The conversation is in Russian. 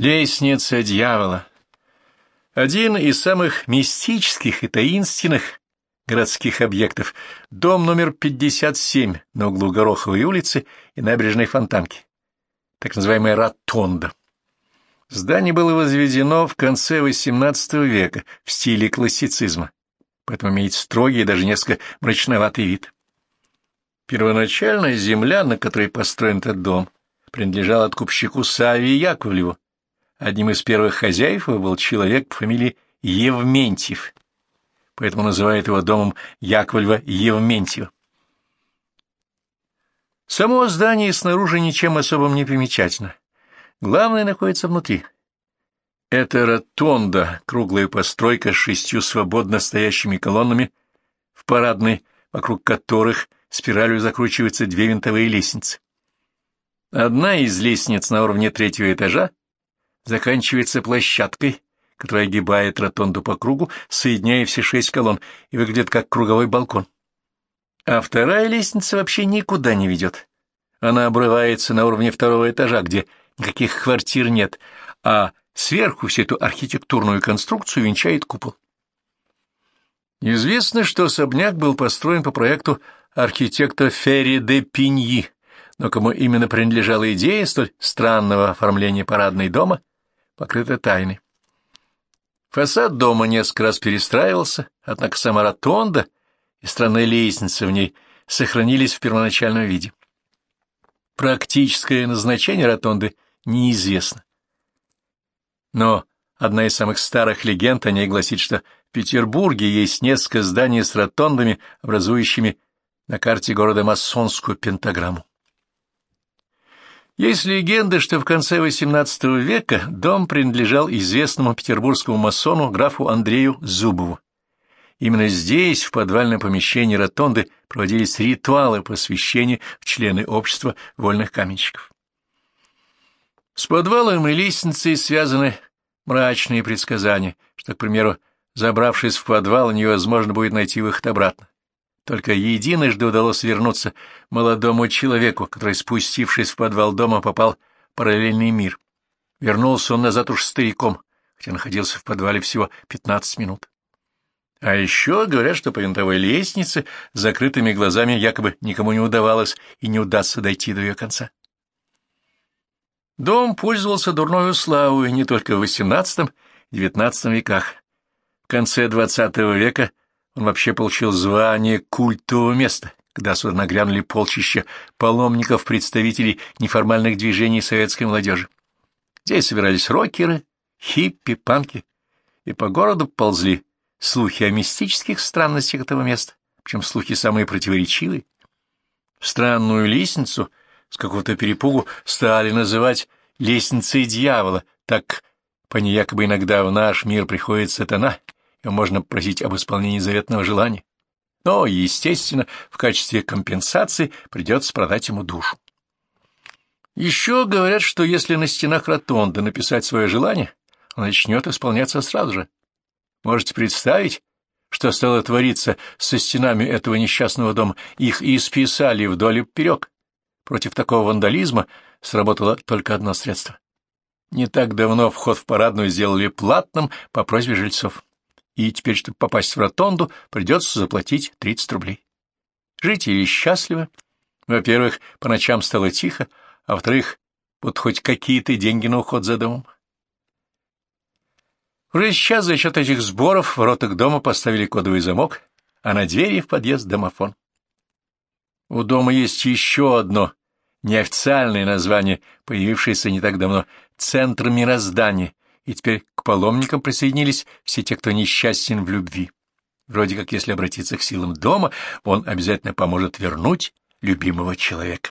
Лестница дьявола. Один из самых мистических и таинственных городских объектов — дом номер 57 на углу Гороховой улицы и набережной Фонтанки, так называемая Ротонда. Здание было возведено в конце XVIII века в стиле классицизма, поэтому имеет строгий и даже несколько мрачноватый вид. Первоначально земля, на которой построен этот дом, принадлежала откупщику Савии Яковлеву, Одним из первых хозяев его был человек по фамилии Евментьев, поэтому называют его домом Яковлева Евментьева. Само здание снаружи ничем особым не примечательно. Главное находится внутри. Это ротонда, круглая постройка с шестью свободно стоящими колоннами, в парадной, вокруг которых спиралью закручиваются две винтовые лестницы. Одна из лестниц на уровне третьего этажа заканчивается площадкой, которая огибает ротонду по кругу, соединяя все шесть колонн, и выглядит как круговой балкон. А вторая лестница вообще никуда не ведет. Она обрывается на уровне второго этажа, где никаких квартир нет, а сверху всю эту архитектурную конструкцию венчает купол. Известно, что особняк был построен по проекту архитектора Ферри де Пиньи, но кому именно принадлежала идея столь странного оформления парадной дома, покрыта тайной. Фасад дома несколько раз перестраивался, однако сама ротонда и странная лестница в ней сохранились в первоначальном виде. Практическое назначение ротонды неизвестно. Но одна из самых старых легенд о ней гласит, что в Петербурге есть несколько зданий с ротондами, образующими на карте города масонскую пентаграмму. Есть легенда, что в конце XVIII века дом принадлежал известному петербургскому масону графу Андрею Зубову. Именно здесь, в подвальном помещении ротонды, проводились ритуалы посвящения в члены общества вольных каменщиков. С подвалом и лестницей связаны мрачные предсказания, что, к примеру, забравшись в подвал, невозможно будет найти выход обратно. Только единожды удалось вернуться молодому человеку, который, спустившись в подвал дома, попал в параллельный мир. Вернулся он назад уж стариком, хотя находился в подвале всего пятнадцать минут. А еще говорят, что по винтовой лестнице с закрытыми глазами якобы никому не удавалось и не удастся дойти до ее конца. Дом пользовался дурной славой не только в XVIII-XIX веках. В конце XX века он вообще получил звание культового места, когда сюда нагрянули полчища паломников, представителей неформальных движений советской молодежи. Здесь собирались рокеры, хиппи, панки, и по городу ползли слухи о мистических странностях этого места, причем слухи самые противоречивые. Странную лестницу с какого-то перепугу стали называть лестницей дьявола, так по ней якобы иногда в наш мир приходит сатана — можно просить об исполнении заветного желания. Но, естественно, в качестве компенсации придется продать ему душу. Еще говорят, что если на стенах ротонды написать свое желание, он начнет исполняться сразу же. Можете представить, что стало твориться со стенами этого несчастного дома? Их исписали вдоль и поперек. Против такого вандализма сработало только одно средство. Не так давно вход в парадную сделали платным по просьбе жильцов и теперь, чтобы попасть в ротонду, придется заплатить 30 рублей. Жители счастливы. Во-первых, по ночам стало тихо, а во-вторых, вот хоть какие-то деньги на уход за домом. Уже сейчас за счет этих сборов в воротах дома поставили кодовый замок, а на двери в подъезд домофон. У дома есть еще одно неофициальное название, появившееся не так давно — «Центр мироздания», и теперь к паломникам присоединились все те, кто несчастен в любви. Вроде как, если обратиться к силам дома, он обязательно поможет вернуть любимого человека.